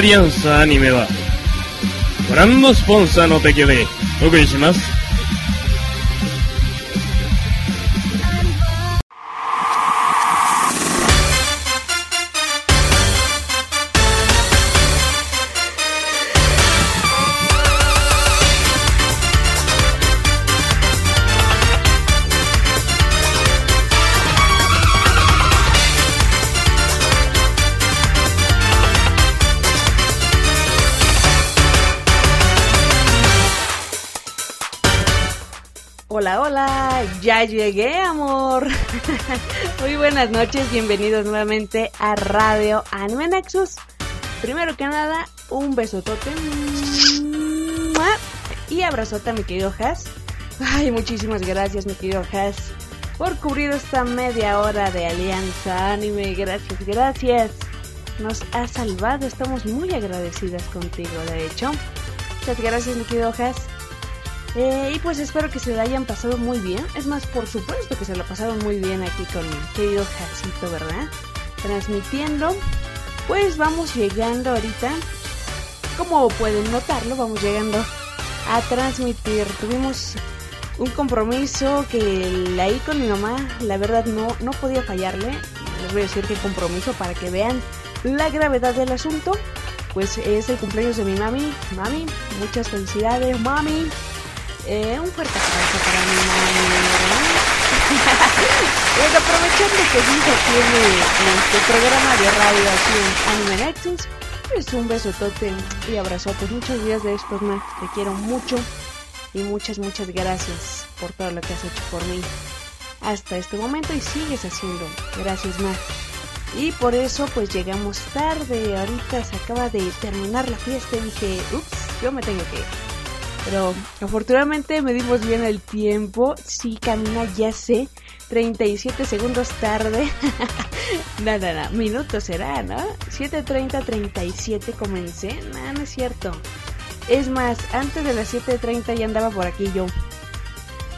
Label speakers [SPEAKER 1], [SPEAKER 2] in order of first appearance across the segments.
[SPEAKER 1] アリアンスアニメは、ご覧のスポンサーの提供でお送りします。
[SPEAKER 2] Llegué, amor. Muy buenas noches, bienvenidos nuevamente a Radio Anime Nexus. Primero que nada, un besotote y abrazote a mi querido Has. Ay, muchísimas gracias, mi querido Has, por cubrir esta media hora de Alianza Anime. Gracias, gracias. Nos has salvado, estamos muy agradecidas contigo, de hecho. Muchas gracias, mi querido Has. Eh, y pues espero que se la hayan pasado muy bien. Es más, por supuesto que se lo pasaron muy bien aquí con mi querido Hasito, ¿verdad? Transmitiendo. Pues vamos llegando ahorita. Como pueden notarlo, vamos llegando a transmitir. Tuvimos un compromiso que ahí con mi mamá, la verdad no, no podía fallarle. Les voy a decir qué compromiso para que vean la gravedad del asunto. Pues es el cumpleaños de mi mami. Mami, muchas felicidades, mami. Eh, un fuerte aplauso para mi mami. bueno, aprovechando que Lisa tiene este programa de radio aquí en Anime Nexus, pues un besotote y abrazotes. Muchos días de estos, más Te quiero mucho y muchas, muchas gracias por todo lo que has hecho por mí hasta este momento y sigues haciendo. Gracias, Mar. Y por eso pues llegamos tarde. Ahorita se acaba de terminar la fiesta y dije, ups, yo me tengo que ir. Pero afortunadamente medimos bien el tiempo. Sí, camina, ya sé. 37 segundos tarde. no, no, no. Minutos será, ¿no? 7.30, 37 comencé. No, no es cierto. Es más, antes de las 7.30 ya andaba por aquí yo.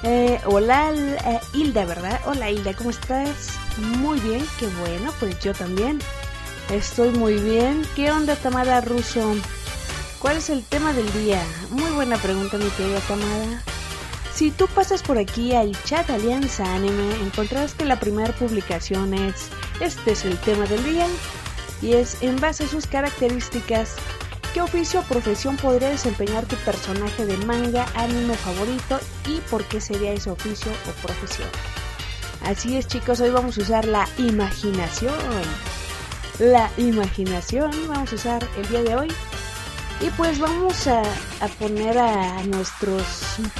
[SPEAKER 2] Eh, hola eh, Hilda, ¿verdad? Hola Hilda, ¿cómo estás? Muy bien, qué bueno, pues yo también. Estoy muy bien. ¿Qué onda, Tamara Russo? ¿Cuál es el tema del día? Muy buena pregunta, mi querida Tamara. Si tú pasas por aquí al chat Alianza Anime, encontrarás que la primera publicación es Este es el tema del día y es en base a sus características ¿Qué oficio o profesión podría desempeñar tu personaje de manga, anime favorito y por qué sería ese oficio o profesión? Así es chicos, hoy vamos a usar la imaginación. La imaginación vamos a usar el día de hoy. Y pues vamos a, poner a nuestros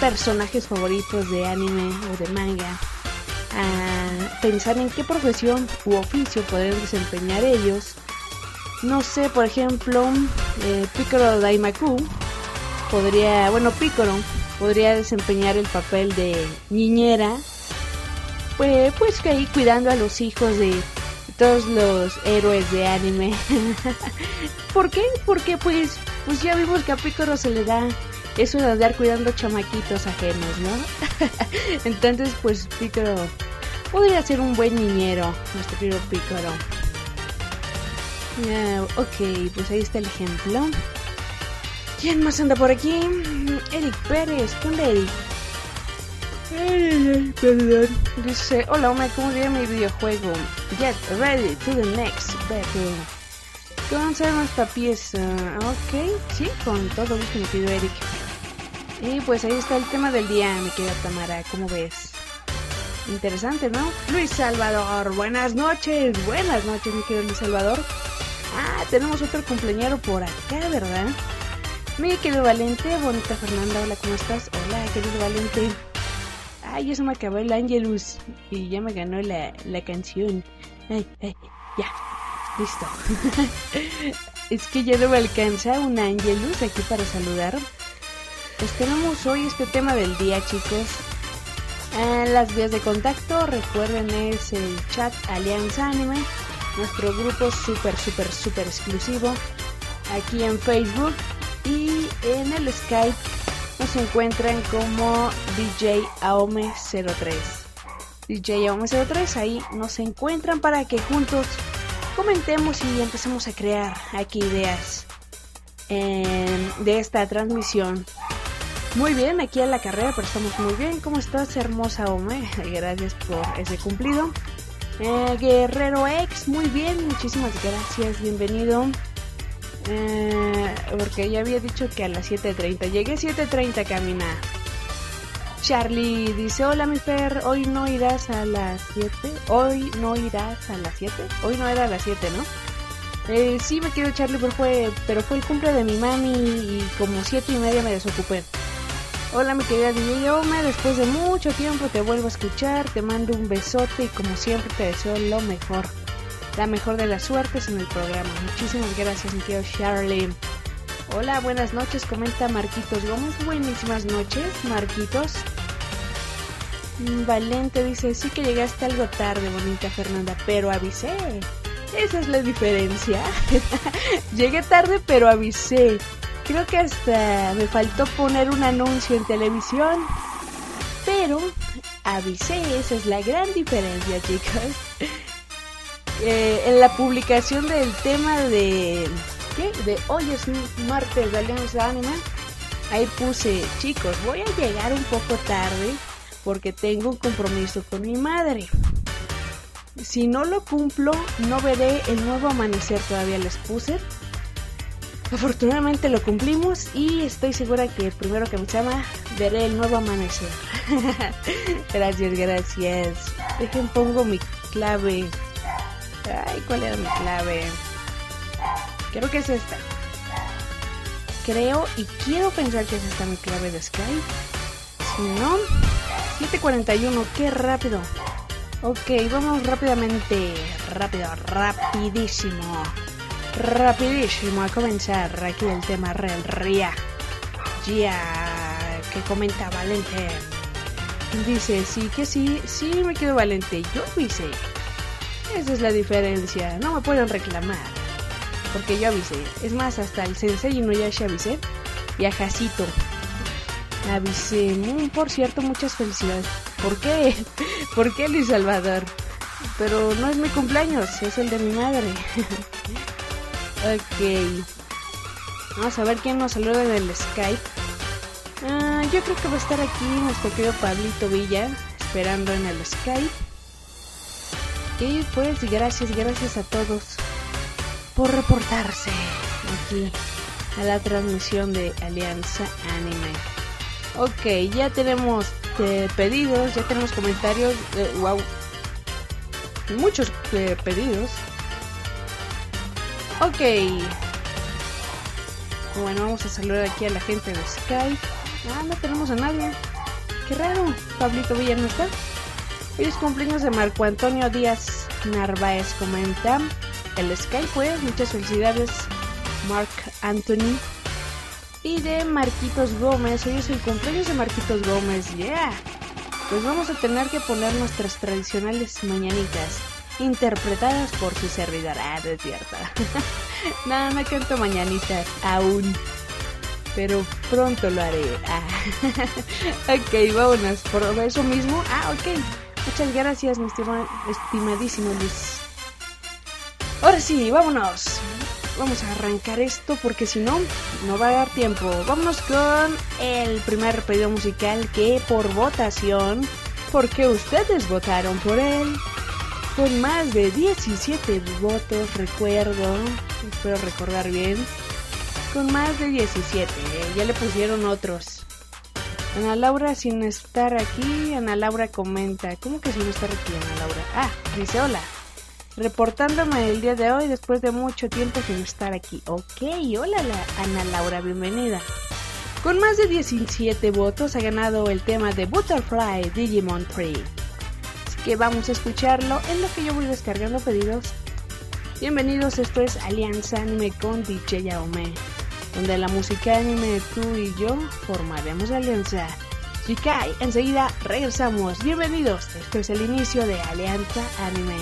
[SPEAKER 2] personajes favoritos de anime o de manga a pensar en qué profesión u oficio podrían desempeñar ellos no sé, por ejemplo, eh, Piccolo Daimaku podría, bueno, Piccolo podría desempeñar el papel de niñera, pues, pues que ahí cuidando a los hijos de todos los héroes de anime. ¿Por qué? Porque pues, pues ya vimos que a Piccolo se le da eso de andar cuidando chamaquitos ajenos, ¿no? Entonces, pues Piccolo podría ser un buen niñero, nuestro querido Piccolo ok, pues ahí está el ejemplo. ¿Quién más anda por aquí? Eric Pérez. ¿Qué onda, Eric? perdón. Dice, hola, Omar, ¿cómo viene mi videojuego? Get ready to the next battle. Con más pieza. Ok, sí, con todo gusto, mi querido Eric. Y pues ahí está el tema del día, mi querida Tamara. ¿Cómo ves? Interesante, ¿no? Luis Salvador, buenas noches. Buenas noches, mi querido Luis Salvador. Ah, tenemos otro cumpleañero por acá, ¿verdad? Mi querido Valente, bonita Fernanda, hola, ¿cómo estás? Hola, querido Valente. Ay, ya se me acabó el Angelus y ya me ganó la, canción. Ay, ay, ya, listo. es que ya no me alcanza un Angelus aquí para saludar. Pues tenemos hoy este tema del día, chicos. Ah, las vías de contacto, recuerden, es el chat Alianza Anime nuestro grupo súper, súper, súper exclusivo aquí en Facebook y en el Skype nos encuentran como DJ Aome 03. DJ Aome 03, ahí nos encuentran para que juntos comentemos y empecemos a crear aquí ideas de esta transmisión. Muy bien, aquí en la carrera, pero estamos muy bien. ¿Cómo estás, hermosa Ome? Gracias por ese cumplido. Eh, Guerrero X, muy bien, muchísimas gracias, bienvenido. Eh, porque ya había dicho que a las 7.30, llegué a 7.30 camina. Charlie dice, hola mi per, hoy no irás a las 7, hoy no irás a las 7, hoy no era a las 7, ¿no? Eh, sí me quiero Charlie, pero fue, pero fue el cumple de mi mami y como 7 y media me desocupé. Hola mi querida DJ después de mucho tiempo te vuelvo a escuchar, te mando un besote y como siempre te deseo lo mejor, la mejor de las suertes en el programa. Muchísimas gracias mi querido Charlie. Hola, buenas noches, comenta Marquitos Gómez. Buenísimas noches, Marquitos. Mm, Valente dice, sí que llegaste algo tarde, bonita Fernanda, pero avisé. Esa es la diferencia. Llegué tarde, pero avisé. Creo que hasta me faltó poner un anuncio en televisión. Pero avisé, esa es la gran diferencia, chicos. Eh, en la publicación del tema de. De hoy es martes de Alianza Anima. Ahí puse, chicos, voy a llegar un poco tarde porque tengo un compromiso con mi madre. Si no lo cumplo, no veré el nuevo amanecer, todavía les puse. Afortunadamente lo cumplimos y estoy segura que primero que me llama veré el nuevo amanecer. gracias, gracias. Dejen pongo mi clave. Ay, ¿cuál era mi clave? Creo que es esta. Creo y quiero pensar que es esta mi clave de Skype. Si no, 741, qué rápido. Ok, vamos rápidamente. Rápido, rapidísimo. Rapidísimo a comenzar aquí el tema Real Ria. Ya que comenta Valente. Dice, sí que sí, sí me quedo Valente. Yo avisé. Esa es la diferencia. No me pueden reclamar. Porque yo avisé. Es más, hasta el Sensei no ya se avisé. Y a Jacito. Avisé. Mm, por cierto, muchas felicidades. ¿Por qué? ¿Por qué Luis Salvador? Pero no es mi cumpleaños, es el de mi madre. ok. Vamos a ver quién nos saluda en el Skype. Ah, yo creo que va a estar aquí nuestro querido Pablito Villa, esperando en el Skype. Y pues gracias, gracias a todos por reportarse aquí a la transmisión de Alianza Anime. Ok, ya tenemos eh, pedidos, ya tenemos comentarios. Eh, wow, muchos eh, pedidos. Ok. Bueno, vamos a saludar aquí a la gente de Skype. Ah, no tenemos a nadie. Qué raro. Pablito Villa no está. Hoy es cumpleaños de Marco Antonio Díaz Narváez. Comenta el Skype. Muchas felicidades, Mark Anthony. Y de Marquitos Gómez. Hoy es el cumpleaños de Marquitos Gómez. Yeah. Pues vamos a tener que poner nuestras tradicionales mañanitas. Interpretadas por su servidor. Ah, no es cierto. Nada, no canto mañanitas aún. Pero pronto lo haré. Ah. ok, vámonos. Por eso mismo. Ah, ok. Muchas gracias, mi estima- estimadísimo Luis. Ahora sí, vámonos. Vamos a arrancar esto porque si no, no va a dar tiempo. Vámonos con el primer pedido musical que por votación, porque ustedes votaron por él, con más de 17 votos, recuerdo, espero recordar bien, con más de 17, eh, ya le pusieron otros. Ana Laura sin estar aquí, Ana Laura comenta, ¿cómo que sin estar aquí Ana Laura? Ah, dice hola, reportándome el día de hoy después de mucho tiempo sin estar aquí. Ok, hola la- Ana Laura, bienvenida. Con más de 17 votos ha ganado el tema de Butterfly Digimon Tree. Así que vamos a escucharlo en lo que yo voy descargando pedidos. Bienvenidos, esto es Alianza Anime con DJ Yaome, donde la música anime tú y yo formaremos alianza. Shikai, enseguida regresamos. Bienvenidos, esto es el inicio de Alianza Anime.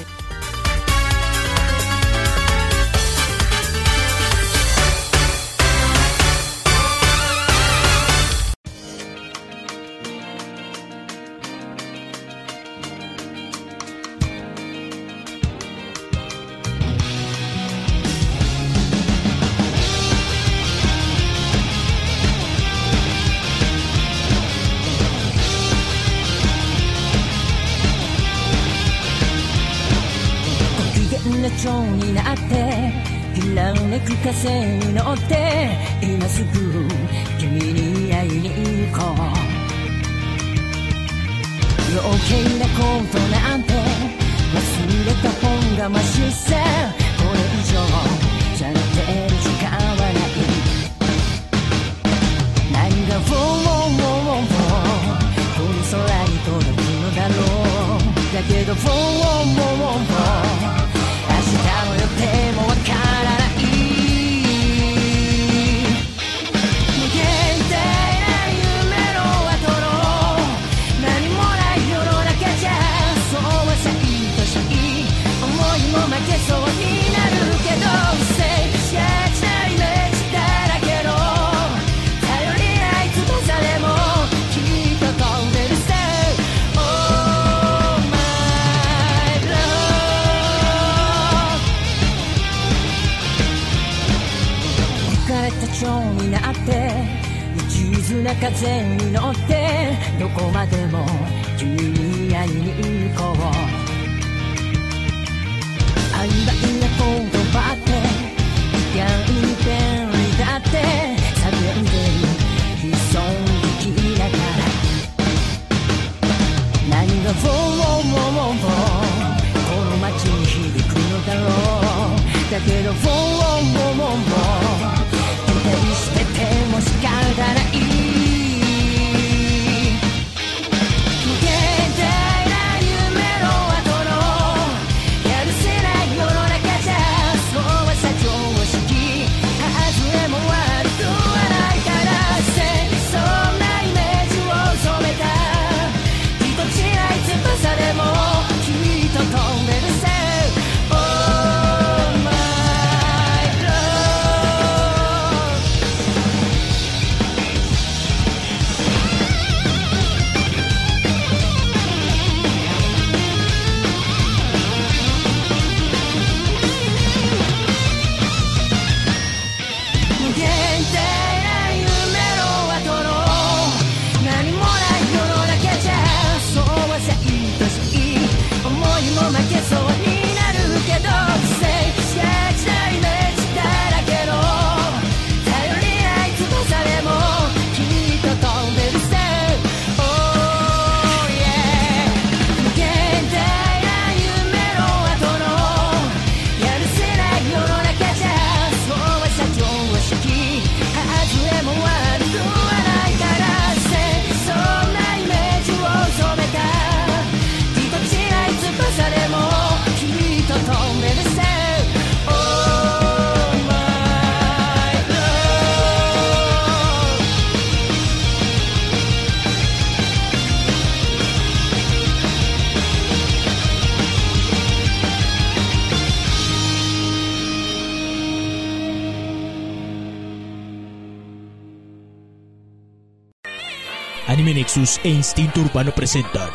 [SPEAKER 3] 機嫌な蝶になってひらめく風に乗って今すぐ君に会いに行こう余計なことなんて忘れた本がましさこれ以上しゃれてる時間はない何が「ウォーウォーウォーウォーこの空に届くのだろう」だけど「ウォーウォーウォーウォーシになって一途な風に乗ってどこまでも君に会いに行こう曖昧な言葉って意外に便利だ
[SPEAKER 4] って叫んでる潜んできながら何が「フォーォーだけど「フォーモンボンボ
[SPEAKER 3] ン」Nexus e Instinto Urbano presentan.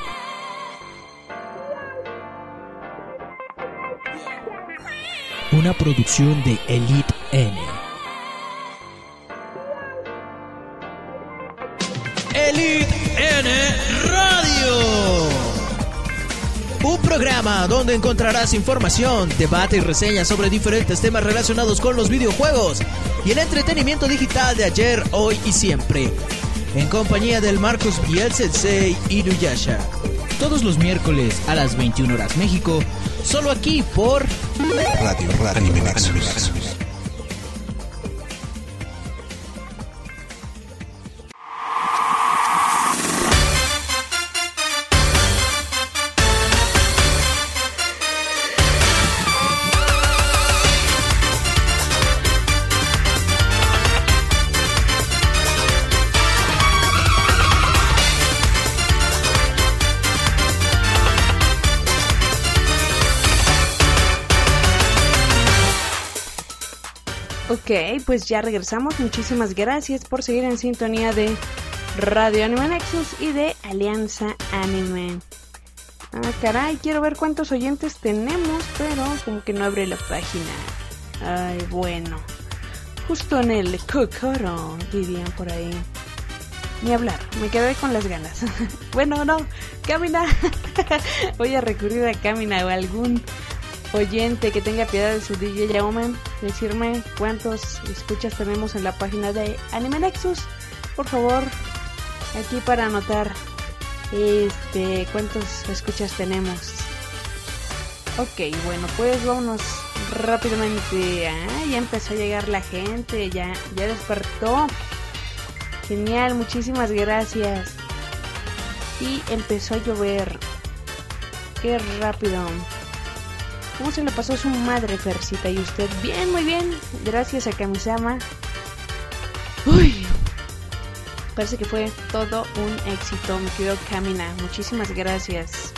[SPEAKER 3] Una producción de Elite N. Elite N Radio. Un programa donde encontrarás información, debate y reseñas sobre diferentes temas relacionados con los videojuegos y el entretenimiento digital de ayer, hoy y siempre. En compañía del Marcos Biel Sensei y Nuyasha. Todos los miércoles a las 21 horas México, solo aquí por
[SPEAKER 5] Radio, Radio Anime.
[SPEAKER 2] Ok, pues ya regresamos. Muchísimas gracias por seguir en sintonía de Radio Anime Nexus y de Alianza Anime. Ah, caray, quiero ver cuántos oyentes tenemos, pero como que no abre la página. Ay, bueno. Justo en el cocoro, dirían por ahí. Ni hablar, me quedé con las ganas. bueno, no, Camina. Voy a recurrir a Camina o algún oyente que tenga piedad de su DJ Yauman, decirme cuántos escuchas tenemos en la página de Anime Nexus. Por favor, aquí para anotar este cuántos escuchas tenemos. Ok, bueno, pues vámonos rápidamente. Ah, ya empezó a llegar la gente, ya, ya despertó. Genial, muchísimas gracias. Y empezó a llover. Qué rápido. ¿Cómo se le pasó a su madre, Fercita? ¿Y usted? Bien, muy bien. Gracias a Kamisama. Uy. Parece que fue todo un éxito, mi querido Camina. Muchísimas gracias.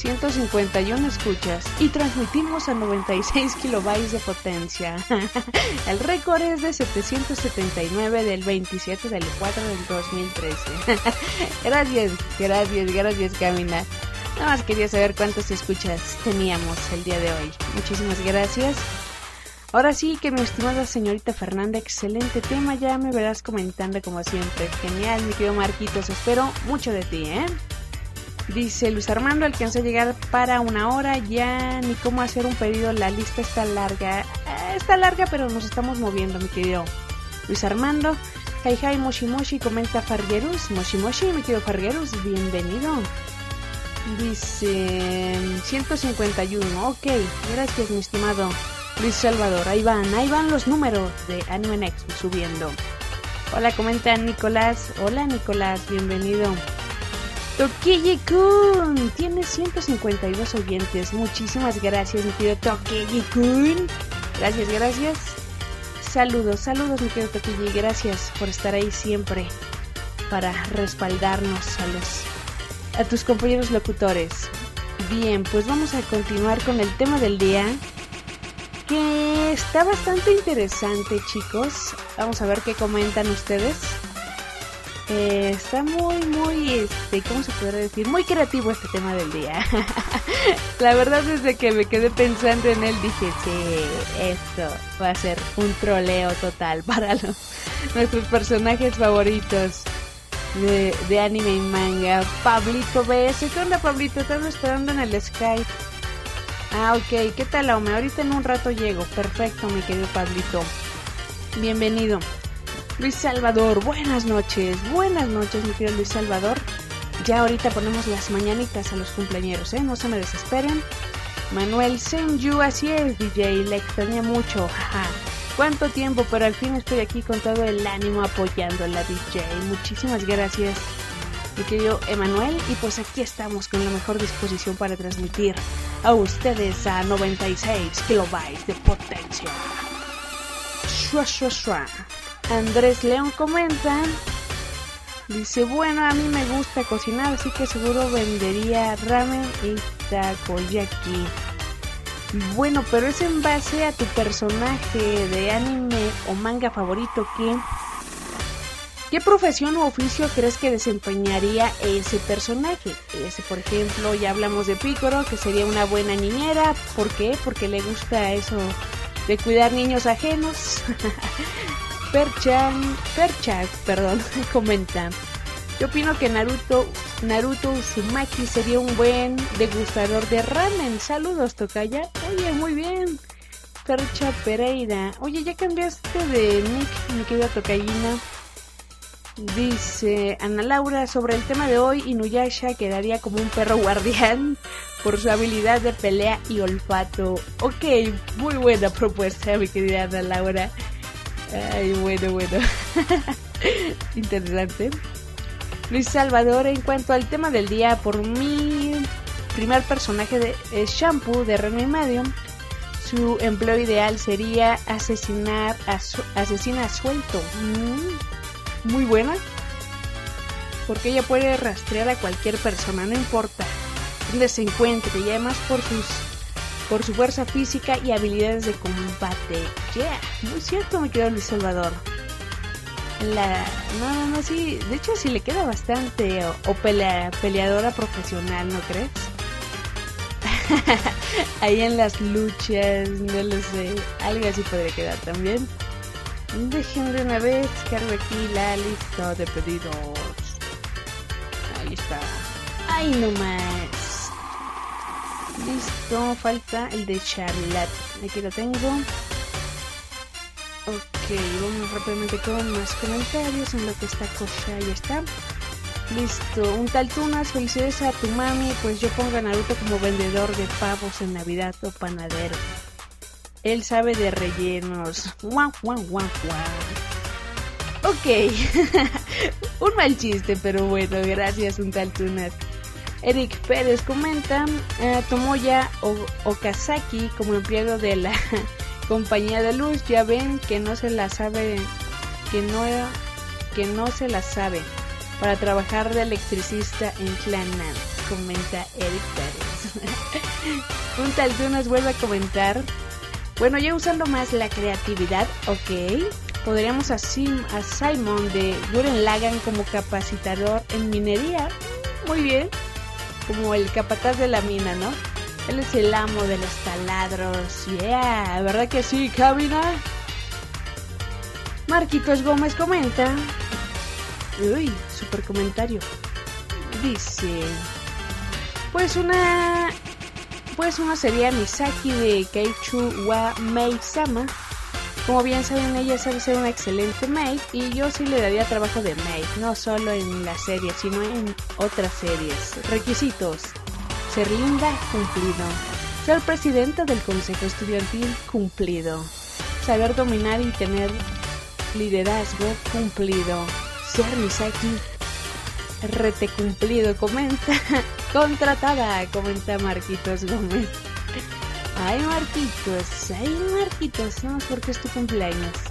[SPEAKER 2] 151 escuchas y transmitimos a 96 kilobytes de potencia. El récord es de 779 del 27 del 4 del 2013. Gracias, gracias, gracias Camina. Nada más quería saber cuántas escuchas teníamos el día de hoy. Muchísimas gracias. Ahora sí que mi estimada señorita Fernanda, excelente tema, ya me verás comentando como siempre. Genial, mi querido Marquitos, espero mucho de ti, ¿eh? Dice Luis Armando, alcancé a llegar para una hora, ya ni cómo hacer un pedido, la lista está larga. Eh, está larga, pero nos estamos moviendo, mi querido Luis Armando. Hi hi Moshi Moshi, comenta Fargerus. Moshi Moshi, mi querido Fargerus, bienvenido. Dice 151. Ok, gracias mi estimado Luis Salvador. Ahí van, ahí van los números de Anime Next subiendo. Hola, comenta Nicolás. Hola Nicolás, bienvenido. Tokiyi-kun tiene 152 oyentes. Muchísimas gracias, mi querido Tokiyi-kun. Gracias, gracias. Saludos, saludos, mi querido Tokiyi. Gracias por estar ahí siempre para respaldarnos a los a tus compañeros locutores. Bien, pues vamos a continuar con el tema del día que está bastante interesante, chicos. Vamos a ver qué comentan ustedes. Eh, está muy, muy, este, ¿cómo se podría decir? Muy creativo este tema del día. La verdad, desde que me quedé pensando en él, dije, sí, esto va a ser un troleo total para los, nuestros personajes favoritos de, anime y manga. Pablito BS, ¿qué onda, Pablito? Estás esperando en el Skype. Ah, ok, ¿qué tal, Ome? Ahorita en un rato llego. Perfecto, mi querido Pablito. Bienvenido. Luis Salvador, buenas noches. Buenas noches, mi querido Luis Salvador. Ya ahorita ponemos las mañanitas a los cumpleañeros, ¿eh? No se me desesperen. Manuel Senju, así es, DJ, le extrañé mucho, jaja. ¿Cuánto tiempo? Pero al fin estoy aquí con todo el ánimo apoyando a la DJ. Muchísimas gracias, mi querido Emanuel. Y pues aquí estamos con la mejor disposición para transmitir a ustedes a 96 kilobytes de potencia. Shua, shua, shua. Andrés León comenta. Dice, bueno, a mí me gusta cocinar, así que seguro vendería ramen y takoyaki. Bueno, pero es en base a tu personaje de anime o manga favorito que... ¿Qué profesión o oficio crees que desempeñaría ese personaje? Ese, por ejemplo, ya hablamos de Picoro, que sería una buena niñera. ¿Por qué? Porque le gusta eso de cuidar niños ajenos. Perchan, Perchak, perdón, comenta. Yo opino que Naruto, Naruto Uzumaki sería un buen degustador de ramen. Saludos, Tokaya. Oye, muy bien. Percha Pereira. Oye, ya cambiaste de nick, mi querida Tokayina. Dice Ana Laura, sobre el tema de hoy, Inuyasha quedaría como un perro guardián por su habilidad de pelea y olfato. Ok, muy buena propuesta, mi querida Ana Laura. Ay, bueno, bueno. Interesante. Luis Salvador, en cuanto al tema del día, por mi primer personaje de Shampoo de Reino y Medio, su empleo ideal sería asesinar a su, asesina suelto. Mm, muy buena. Porque ella puede rastrear a cualquier persona, no importa dónde se encuentre, y además por sus por su fuerza física y habilidades de combate. Yeah, muy cierto, me quedó Luis Salvador. La, no, no, sí, de hecho sí le queda bastante o, o pelea, peleadora profesional, ¿no crees? Ahí en las luchas, no lo sé, algo así podría quedar también. Dejen de una vez, cargo aquí la lista de pedidos. Ahí está. Ahí nomás. Listo, falta el de Charlotte. Aquí lo tengo. Ok, vamos rápidamente con más comentarios en lo que está cosa. Ya está. Listo, un tal Tunas, felicidades a tu mami, pues yo pongo a Naruto como vendedor de pavos en Navidad o panadero. Él sabe de rellenos. Guau, guau, guau, guau. Ok, un mal chiste, pero bueno, gracias, un tal Tunas. Eric Pérez comenta eh, Tomoya o- Okazaki como empleado de la compañía de luz ya ven que no se la sabe que no que no se la sabe. Para trabajar de electricista en Clanan comenta Eric Pérez. Un tal Dunas vuelve a comentar. Bueno ya usando más la creatividad ok podríamos a, Sim- a Simon de Guren Lagan como capacitador en minería. Muy bien como el capataz de la mina, ¿no? Él es el amo de los taladros. Yeah, ¿verdad que sí, cabina? Marquitos Gómez comenta. Uy, super comentario. Dice. Pues una. Pues una sería Misaki de Keichu wa Mei-sama. Como bien saben, ella sabe ser una excelente maid y yo sí le daría trabajo de maid, no solo en la serie, sino en otras series. Requisitos. Ser linda, cumplido. Ser presidenta del consejo estudiantil, cumplido. Saber dominar y tener liderazgo, cumplido. Ser Misaki, rete cumplido, comenta. Contratada, comenta Marquitos Gómez. Ay, Marquitos, ay, Marquitos, no, porque es tu cumpleaños.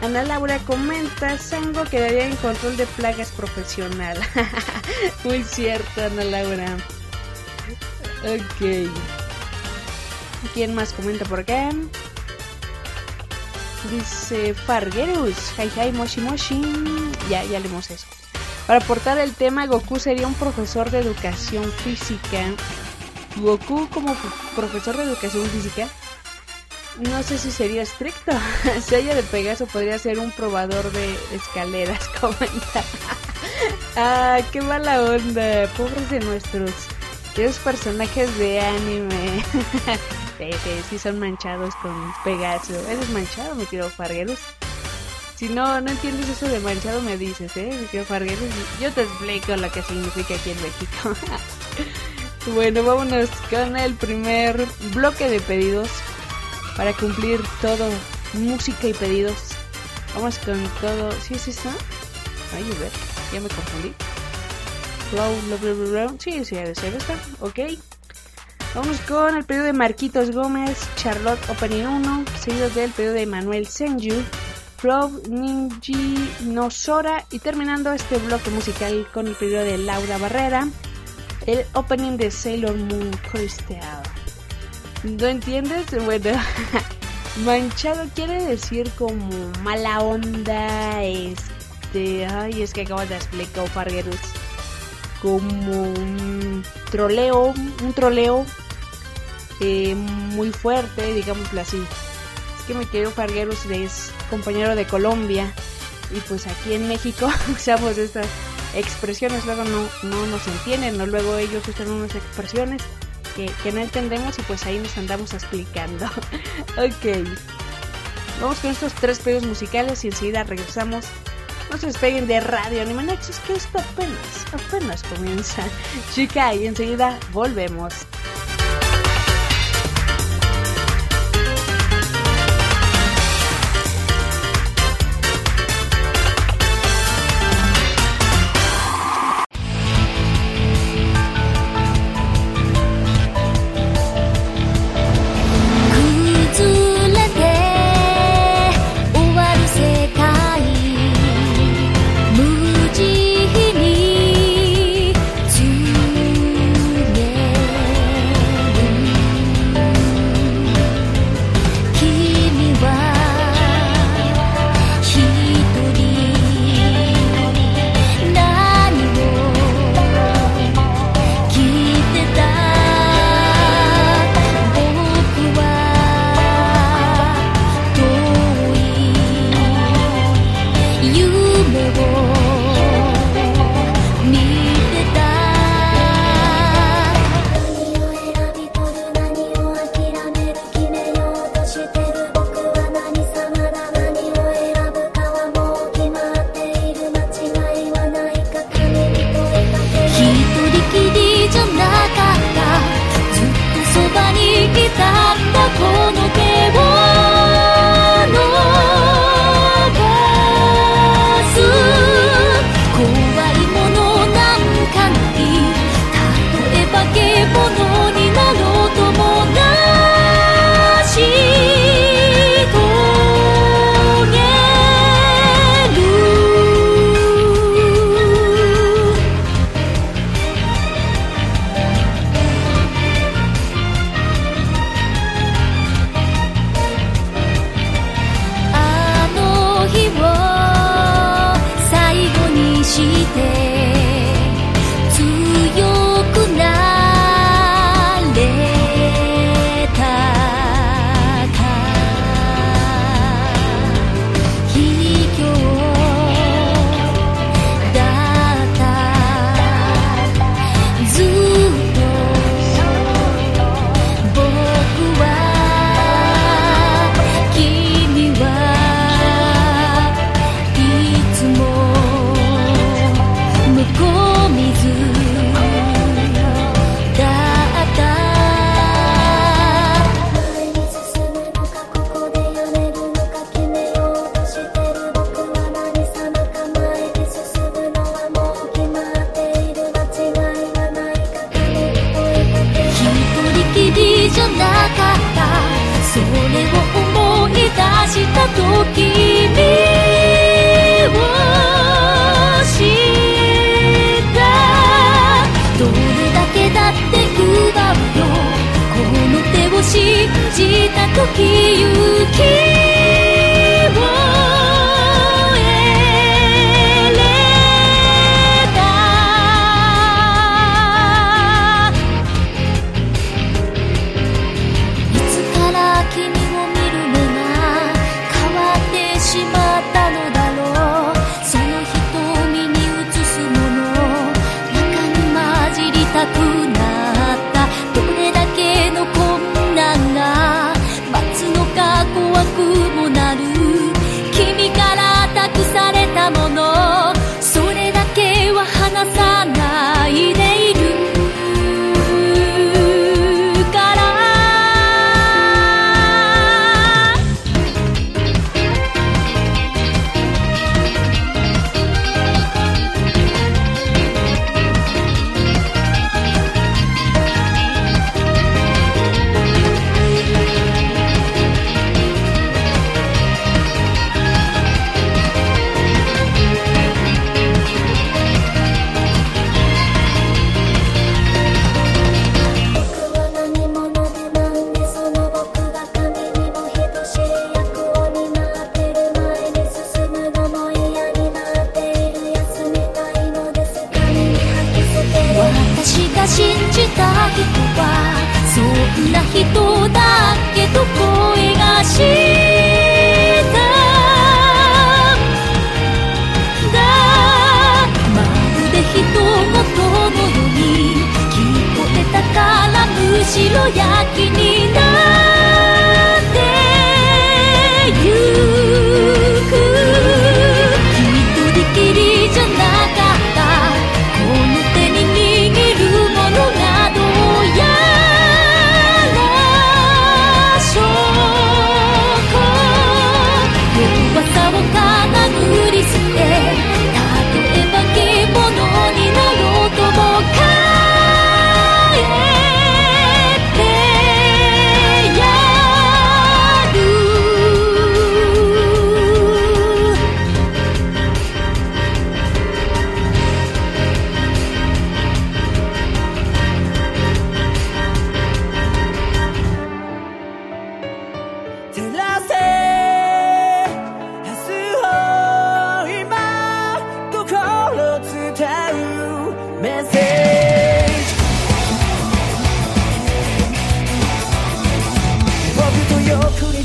[SPEAKER 2] Ana Laura comenta, Sango quedaría en control de plagas profesional. Muy cierto, Ana Laura. Ok. ¿Quién más comenta por acá? Dice Fargerus, hi hi moshi moshi. Ya, ya leemos eso. Para aportar el tema, Goku sería un profesor de educación física. Goku como profesor de educación física no sé si sería estricto. Sella de Pegaso podría ser un probador de escaleras, comenta. ah, qué mala onda. Pobres de nuestros queridos personajes de anime. sí, sí, son manchados con Pegaso. ¿Eres manchado, mi querido Fargueros? Si no, no entiendes eso de manchado, me dices, ¿eh? Mi querido Fargueros. Yo te explico lo que significa aquí en México. bueno, vámonos con el primer bloque de pedidos para cumplir todo, música y pedidos. Vamos con todo. ¿Sí es esto? Ay, a ver, ya me confundí. Flow. Sí, sí, debe ser esta. Ok. Vamos con el pedido de Marquitos Gómez, Charlotte Opening 1, seguido del pedido de Manuel Senju, Rob Ninji Nosora y terminando este bloque musical con el pedido de Laura Barrera, el opening de Sailor Moon Crystal. ¿No entiendes? Bueno, manchado quiere decir como mala onda, este, ay, es que acabo de explicar Fargerus, como un troleo, un troleo eh, muy fuerte, digámoslo así. Es que mi querido Fargerus es compañero de Colombia y pues aquí en México usamos estas expresiones, luego no, no nos entienden, ¿no? luego ellos usan unas expresiones que, no entendemos y pues ahí nos andamos explicando. ok. Vamos con estos tres pedidos musicales y enseguida regresamos. No se despeguen de Radio Anime Nexus, que esto apenas, apenas comienza. Chica, y enseguida volvemos.
[SPEAKER 6] 時行き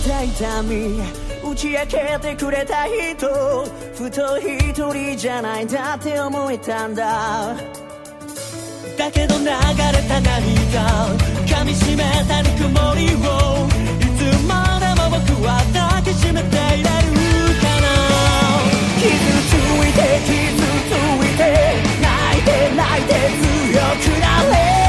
[SPEAKER 6] た
[SPEAKER 7] 痛み打ち明けてくれた人。ふと一人じゃないだって思えたんだ。だけど流れた涙か。噛みしめたぬくもりを。いつまでも僕は抱きしめていられるかな。傷ついて傷ついて。泣いて泣いて強くなれ。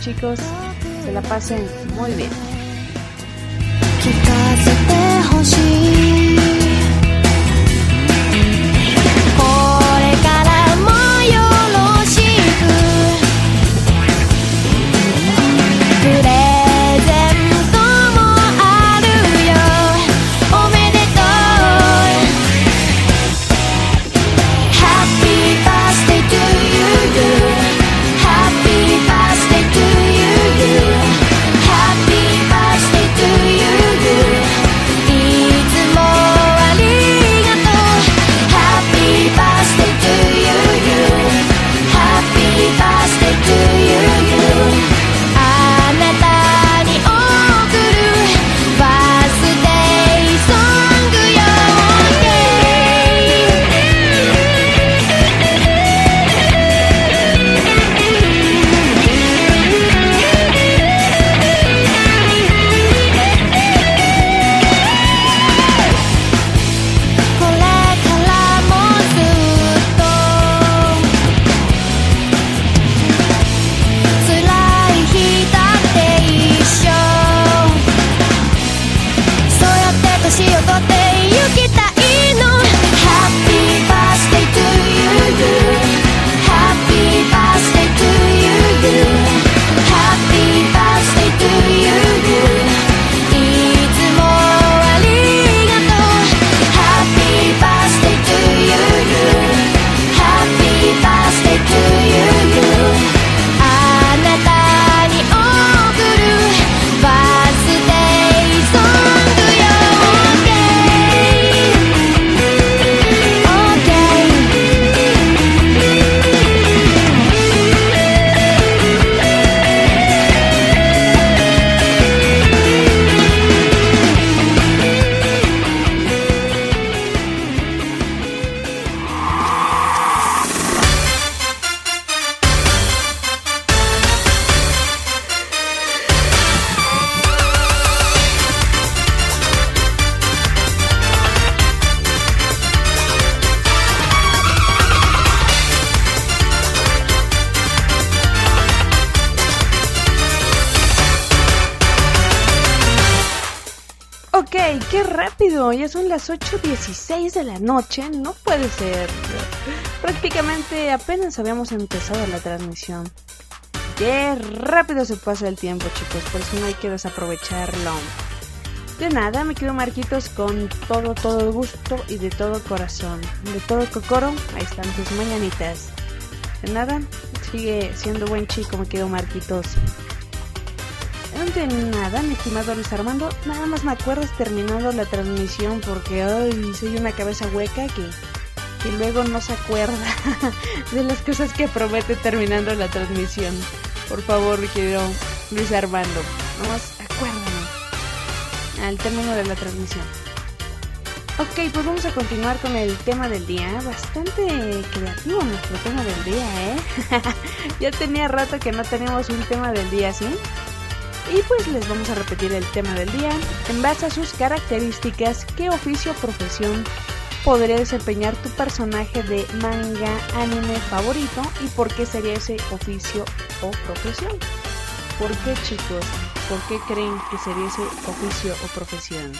[SPEAKER 2] Chicos. Se la pasen muy bien. Rápido, ya son las 8.16 de la noche, no puede ser. Prácticamente apenas habíamos empezado la transmisión. Qué rápido se pasa el tiempo, chicos, por eso no hay que desaprovecharlo. De nada, me quedo Marquitos con todo, todo el gusto y de todo corazón. De todo cocoro, ahí están tus mañanitas. De nada, sigue siendo buen chico, me quedo Marquitos. De nada, mi estimado Luis Armando. Nada más me acuerdas terminando la transmisión porque ay, soy una cabeza hueca que, que luego no se acuerda de las cosas que promete terminando la transmisión. Por favor, querido Luis Armando, nada más acuérdame al término de la transmisión. Ok, pues vamos a continuar con el tema del día. Bastante creativo nuestro tema del día, ¿eh? ya tenía rato que no teníamos un tema del día, ¿sí? Y pues les vamos a repetir el tema del día. En base a sus características, ¿qué oficio o profesión podría desempeñar tu personaje de manga anime favorito y por qué sería ese oficio o profesión? ¿Por qué chicos? ¿Por qué creen que sería ese oficio o profesión?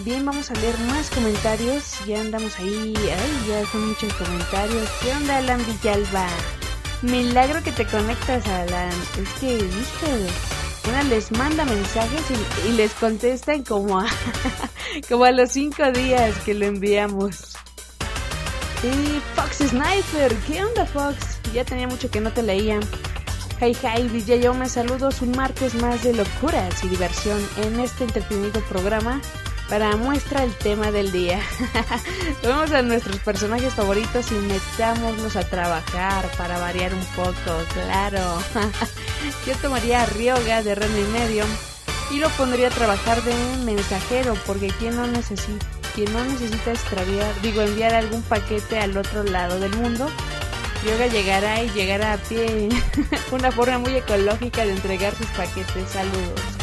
[SPEAKER 2] Bien, vamos a leer más comentarios. Ya andamos ahí. Ay, ya son muchos comentarios. ¿Qué onda, Alan Villalba? Milagro que te conectas, Alan. Es que, viste, una les manda mensajes y, les contestan como a, como a los cinco días que lo enviamos. Y Fox Sniper, ¿qué onda, Fox? Ya tenía mucho que no te leía. Hey, hey, DJ Yo, me saludos un martes más de locuras y diversión en este entretenido programa para muestra el tema del día. Vamos a nuestros personajes favoritos y metámoslos a trabajar para variar un poco, claro. Yo tomaría a Ryoga de Reno y Medio y lo pondría a trabajar de mensajero porque quien no necesita quien no necesita extraviar, digo enviar algún paquete al otro lado del mundo, Ryoga llegará y llegará a pie. Una forma muy ecológica de entregar sus paquetes. Saludos.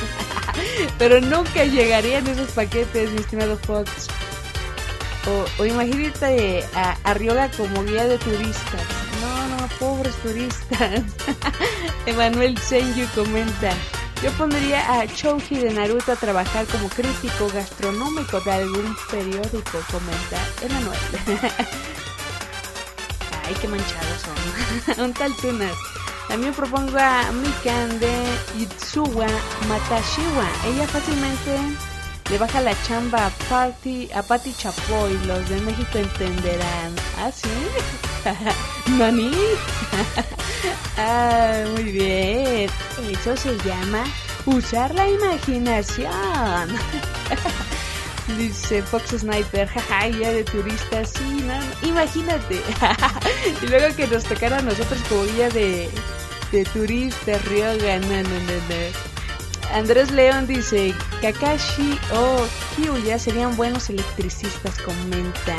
[SPEAKER 2] Pero nunca llegarían esos paquetes, mi estimado Fox. O, imagínate a, a Ryoga como guía de turistas. No, no, pobres turistas. Emanuel Senju comenta. Yo pondría a Chouji de Naruto a trabajar como crítico gastronómico de algún periódico, comenta Emanuel. Ay, qué manchados son. Un tal Tunas. También propongo a Mikan de Itsuwa Matashiwa. Ella fácilmente le baja la chamba a Patty, a Patty Chapoy. Los de México entenderán. ¿Ah, sí? ¿Nani? ah, muy bien. Eso se llama usar la imaginación. Dice Fox Sniper, jaja, ya de turistas, sí, no, imagínate. y luego que nos tocara a nosotros como guía de, de turistas, Ryoga, no, no, no, no. Andrés León dice, Kakashi o Kyuya serían buenos electricistas, comenta.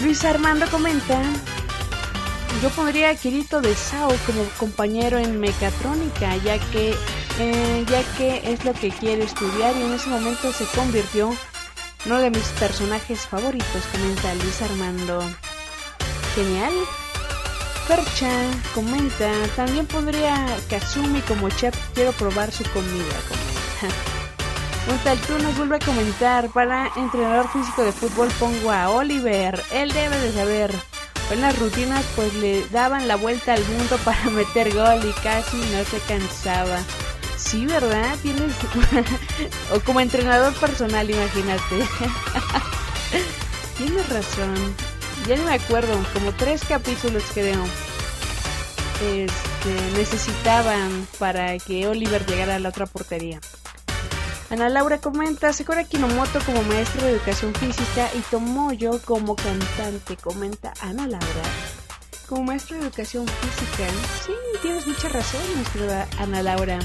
[SPEAKER 2] Luis Armando comenta, yo pondría a Kirito de Sao como compañero en mecatrónica, ya que eh, ya que es lo que quiere estudiar y en ese momento se convirtió uno de mis personajes favoritos, comenta Luis Armando. Genial. Percha comenta, también pondría a Kazumi como chef, quiero probar su comida, comenta. Un tal tú nos vuelve a comentar, para entrenador físico de fútbol pongo a Oliver, él debe de saber. En las rutinas pues le daban la vuelta al mundo para meter gol y casi no se cansaba. Sí, ¿verdad? Tienes... o como entrenador personal, imagínate. Tienes razón. Ya no me acuerdo, como tres capítulos creo. Este, necesitaban para que Oliver llegara a la otra portería. Ana Laura comenta, Sakura Kinomoto como maestro de educación física y Tomoyo como cantante, comenta Ana Laura. Como maestro de educación física, sí, tienes mucha razón, nuestra Ana Laura.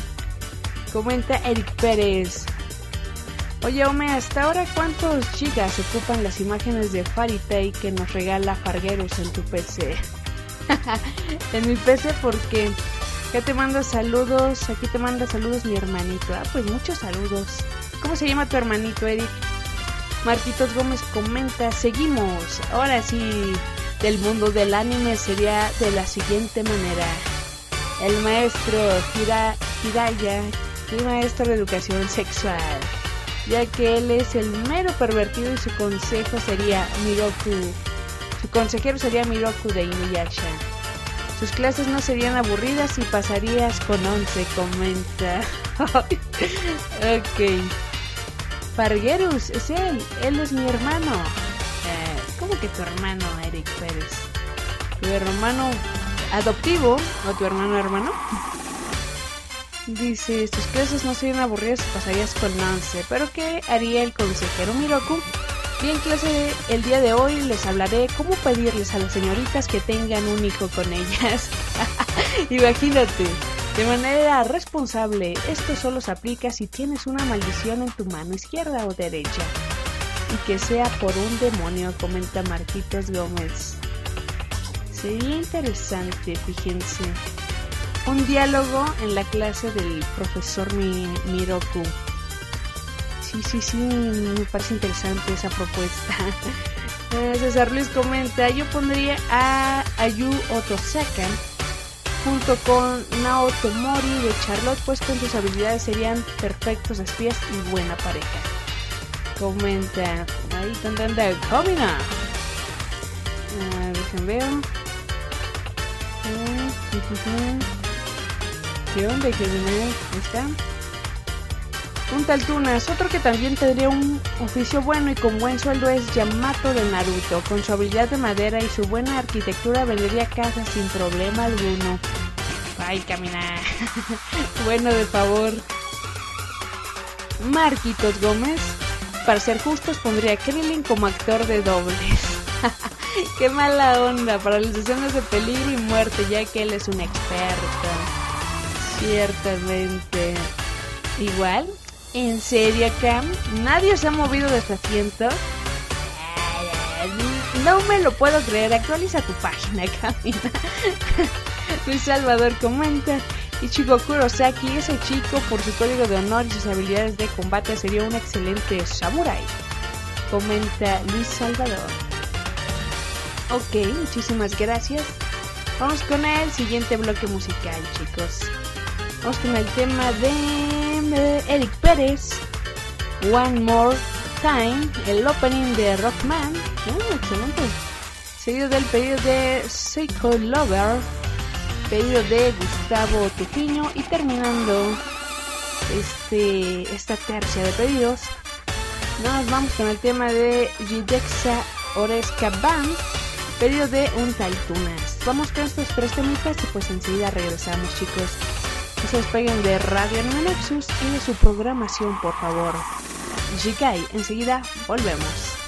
[SPEAKER 2] Comenta Eric Pérez. Oye, Ome, hasta ahora cuántos gigas ocupan las imágenes de Faritei que nos regala Fargueros en tu PC? en mi PC porque ya te mando saludos, aquí te manda saludos mi hermanito. Ah, pues muchos saludos. ¿Cómo se llama tu hermanito, Eric? Marquitos Gómez comenta, seguimos. Ahora sí, del mundo del anime sería de la siguiente manera. El maestro Hira, Hiraya, el maestro de educación sexual, ya que él es el mero pervertido y su consejo sería Miroku. Su consejero sería Miroku de Inuyasha. Sus clases no serían aburridas y pasarías con 11, comenta. ok. Parguerus, es él, él es mi hermano. Eh, ¿Cómo que tu hermano, Eric Pérez? ¿Tu hermano adoptivo o tu hermano hermano? Dice, tus clases no serían aburridas y pasarías con 11. ¿Pero qué haría el consejero Miroku? Y en clase el día de hoy les hablaré cómo pedirles a las señoritas que tengan un hijo con ellas. Imagínate, de manera responsable, esto solo se aplica si tienes una maldición en tu mano izquierda o derecha. Y que sea por un demonio, comenta Marquitos Gómez. Sería interesante, fíjense. Un diálogo en la clase del profesor Mi Miroku sí, sí, sí, me parece interesante esa propuesta. César Luis comenta, yo pondría a Ayu Otosaka junto con Naoto Mori de Charlotte, pues con sus habilidades serían perfectos espías y buena pareja. Comenta, ahí tan tan Comina. Dejen ver. ¿Qué onda? Ahí está. Un tal Tunas, otro que también tendría un oficio bueno y con buen sueldo es Yamato de Naruto. Con su habilidad de madera y su buena arquitectura vendería casas sin problema alguno. Ay, camina. bueno, de favor. Marquitos Gómez. Para ser justos, pondría a Krillin como actor de dobles. Qué mala onda para las escenas de peligro y muerte, ya que él es un experto. Ciertamente. Igual, ¿En serio, Cam? ¿Nadie se ha movido de su asiento? No me lo puedo creer. Actualiza tu página, Camina. Luis Salvador comenta. Ichigo Kurosaki, ese chico, por su código de honor y sus habilidades de combate, sería un excelente samurai. comenta Luis Salvador. Ok, muchísimas gracias. Vamos con el siguiente bloque musical, chicos. Vamos con el tema de Eric Pérez, One More Time, el opening de Rockman. Excelente. Seguido del pedido de Psycho Lover, pedido de Gustavo Tufiño y terminando este, esta tercia de pedidos, nos vamos con el tema de Gidexa Oresca Band, pedido de un Taitunas. Vamos con estos tres temitas y pues enseguida regresamos chicos. No se despeguen de Radio Nexus y de su programación por favor. Jikai, enseguida volvemos.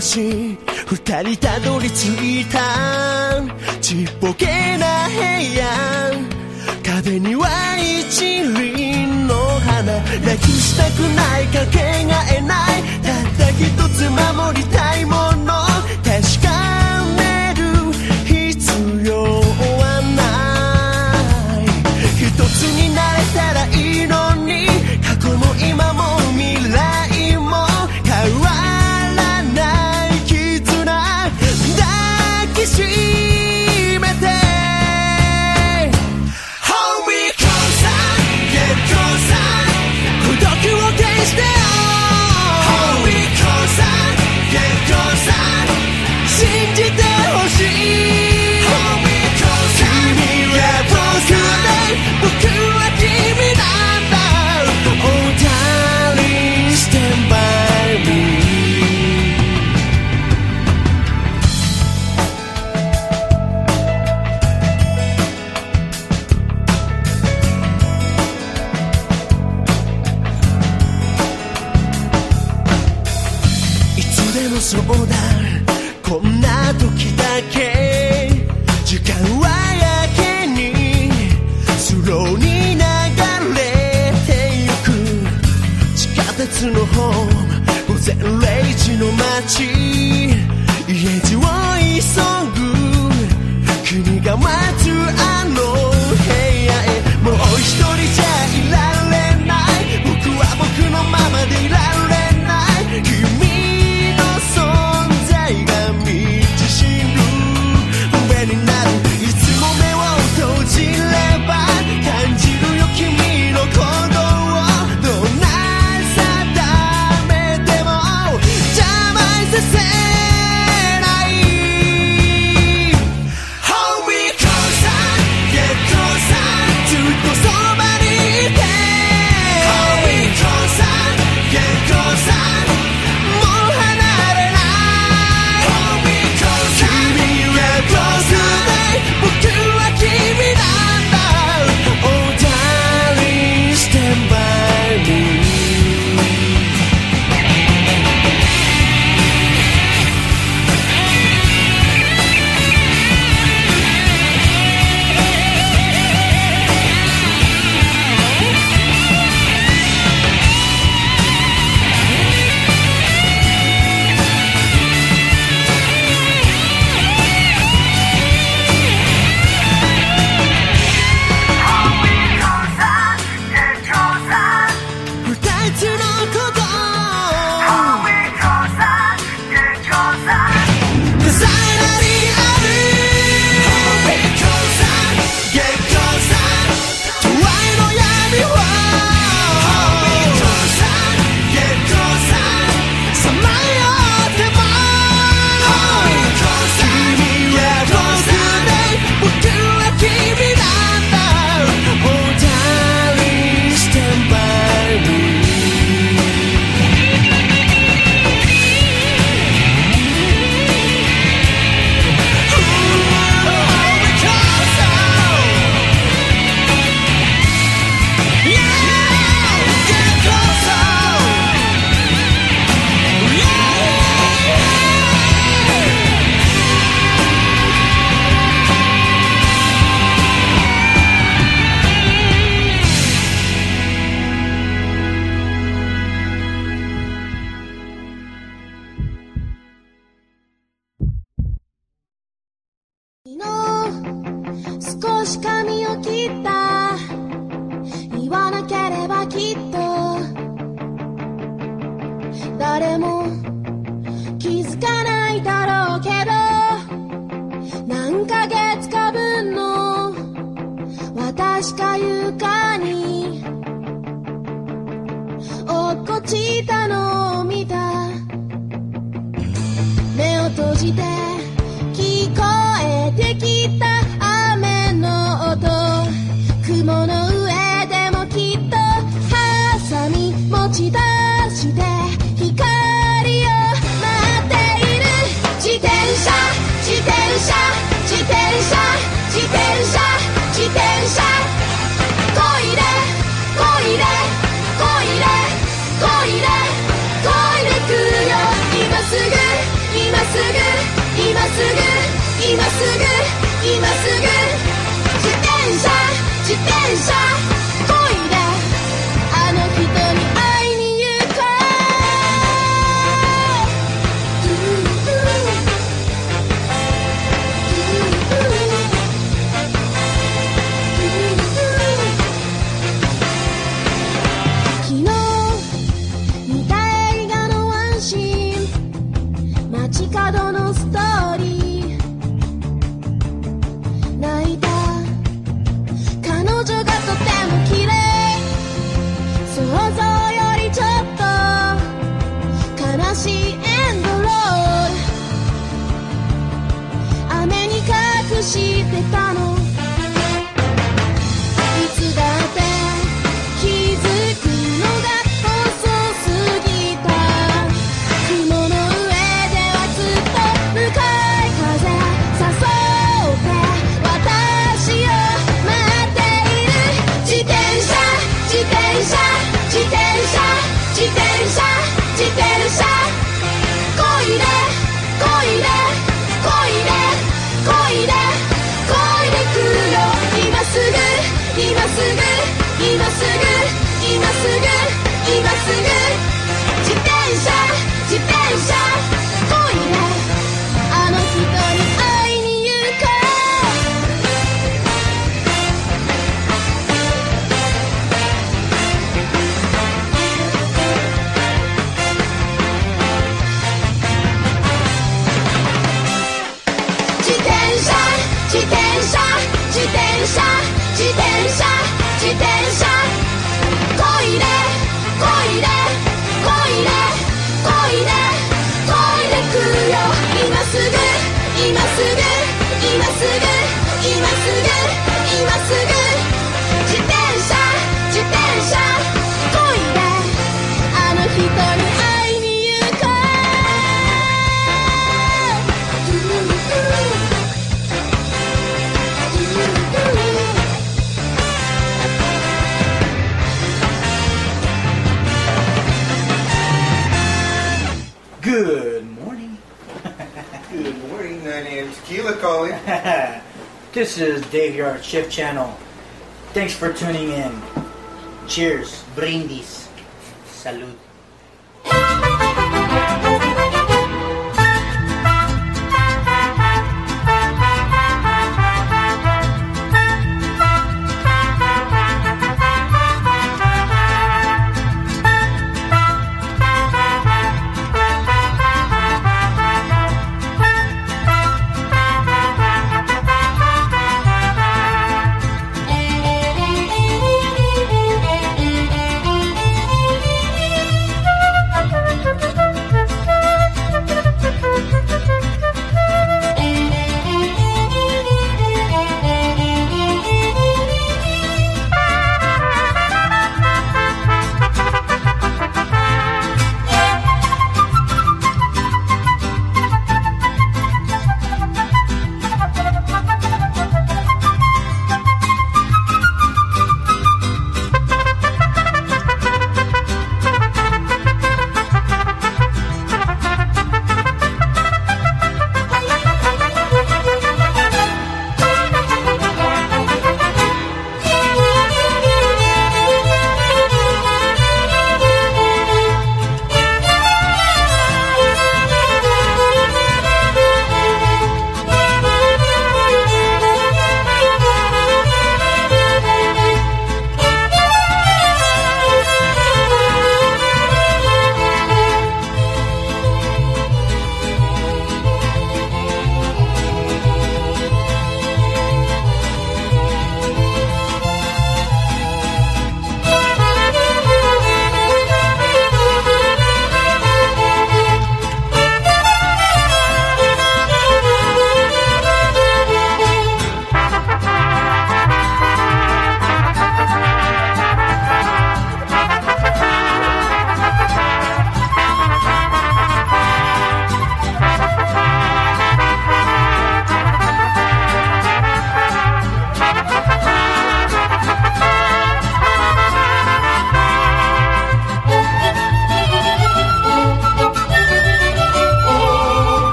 [SPEAKER 7] 二人たどり着いた。ちっぽけな部屋壁には一輪の花。なくしたくないかけがえない。たった一つ守り
[SPEAKER 8] Dave here at Shift Channel. Thanks for tuning in. Cheers. Brindis. Salud.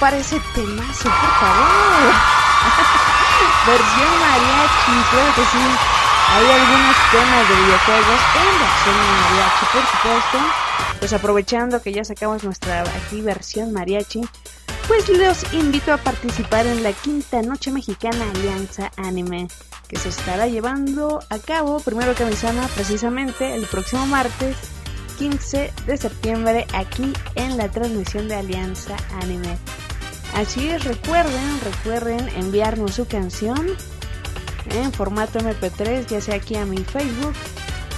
[SPEAKER 2] Para ese temazo, por favor. versión mariachi, claro que sí. Hay algunos temas de videojuegos en versión mariachi, por supuesto. Pues aprovechando que ya sacamos nuestra aquí versión mariachi, pues los invito a participar en la quinta noche mexicana Alianza Anime, que se estará llevando a cabo, primero que avisana, precisamente el próximo martes 15 de septiembre aquí en la transmisión de Alianza Anime. Así es, recuerden, recuerden enviarnos su canción en formato MP3, ya sea aquí a mi Facebook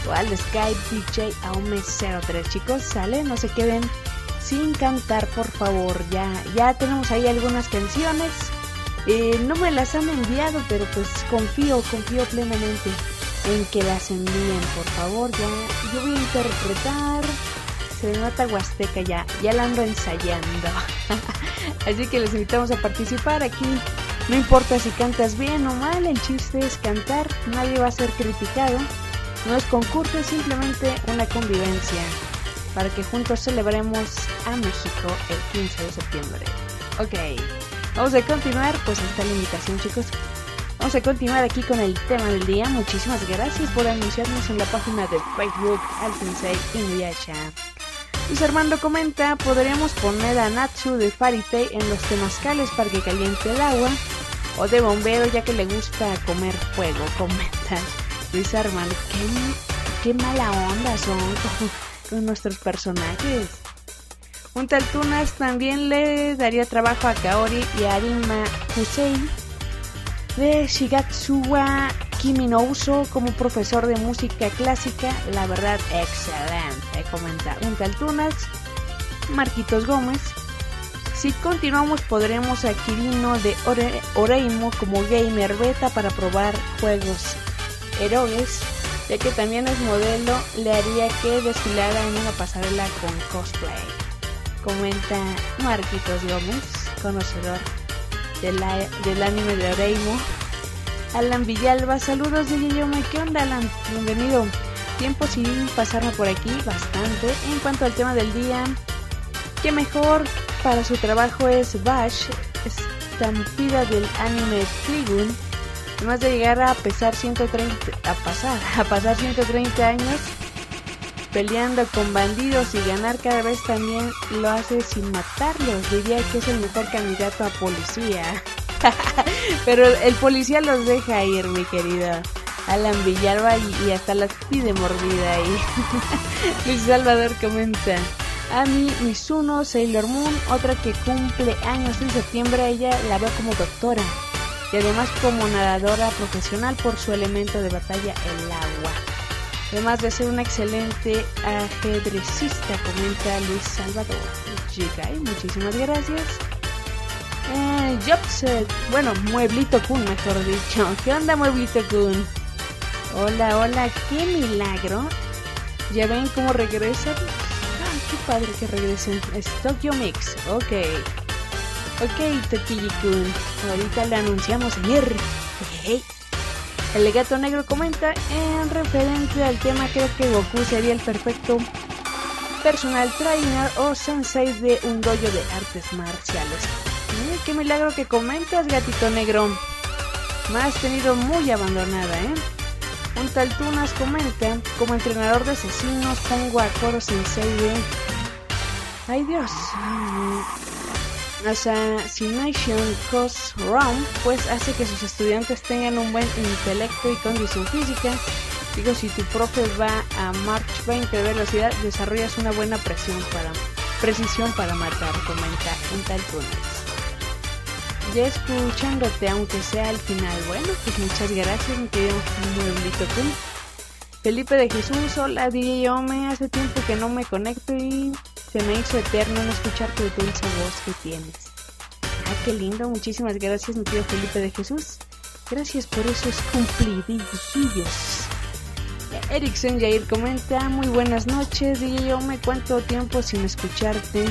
[SPEAKER 2] o al Skype DJ Aume03. Chicos, sale, no se queden sin cantar, por favor. Ya, ya tenemos ahí algunas canciones. Eh, no me las han enviado, pero pues confío, confío plenamente en que las envíen, por favor. Ya, yo voy a interpretar. Se nota Huasteca ya, ya la ando ensayando. Así que les invitamos a participar aquí. No importa si cantas bien o mal, el chiste es cantar, nadie va a ser criticado. No es concurso, es simplemente una convivencia para que juntos celebremos a México el 15 de septiembre. Ok, vamos a continuar, pues esta la invitación chicos. Vamos a continuar aquí con el tema del día. Muchísimas gracias por anunciarnos en la página de Facebook al Sensei Inuyasha. Luis Armando comenta, podríamos poner a Natsu de Farite en los temazcales para que caliente el agua, o de bombero ya que le gusta comer fuego, comenta Luis Armando. Qué, qué mala onda son con, nuestros personajes. Un tal Tunas también le daría trabajo a Kaori y a Arima Hussein de Shigatsuwa Kimi no Uso como profesor de música clásica, la verdad excelente, comenta un tal Tunas, Marquitos Gómez. Si continuamos podremos a de Ore- Oreimo como gamer beta para probar juegos erogues, ya que también es modelo, le haría que desfilara en una pasarela con cosplay. Comenta Marquitos Gómez, conocedor del, del anime de Oreimo. Alan Villalba, saludos de Yeyome, ¿qué onda Alan? Bienvenido. Tiempo sin pasarme por aquí, bastante. En cuanto al tema del día, que mejor para su trabajo es Bash, estampida del anime Trigun. Además de llegar a pesar 130, a pasar, a pasar 130 años peleando con bandidos y ganar cada vez también lo hace sin matarlos. Diría que es el mejor candidato a policía. Pero el policía los deja ir, mi querido Alan Villalba, y, hasta las pide mordida ahí. Luis Salvador comenta. Ami Mizuno, Sailor Moon, otra que cumple años en septiembre, ella la veo como doctora y además como nadadora profesional por su elemento de batalla, el agua. Además de ser una excelente ajedrecista, comenta Luis Salvador. Chica, y muchísimas gracias. Eh, Jobset, bueno, Mueblito Kun, mejor dicho. ¿Qué onda, Mueblito Kun? Hola, hola, qué milagro. Ya ven cómo regresan. Ay, qué padre que regresen. Es Tokyo Mix, ok. Ok, Tokiji Kun. Ahorita le anunciamos ayer. Hey. El gato negro comenta en referente al tema creo que Goku sería el perfecto personal trainer o sensei de un dojo de artes marciales. Qué milagro que comentas, gatito negro. Me has tenido muy abandonada, ¿eh? Un tal Tunas comenta, como entrenador de asesinos pongo a Koro Sensei de... Ay Dios. Assassination Cost Round, pues hace que sus estudiantes tengan un buen intelecto y condición física. Digo, si tu profe va a March 20 de velocidad, desarrollas una buena presión para, precisión para matar, comenta un tal Tunas. Ya escuchándote, aunque sea al final. Bueno, pues muchas gracias, mi querido Mueblito Kun. Felipe de Jesús, hola, DJ me hace tiempo que no me conecto y se me hizo eterno no escuchar tu dulce voz que tienes. Ah, qué lindo, muchísimas gracias, mi querido Felipe de Jesús. Gracias por esos cumplidillos. Erickson Jair comenta, muy buenas noches, DJ yo me cuánto tiempo sin escucharte.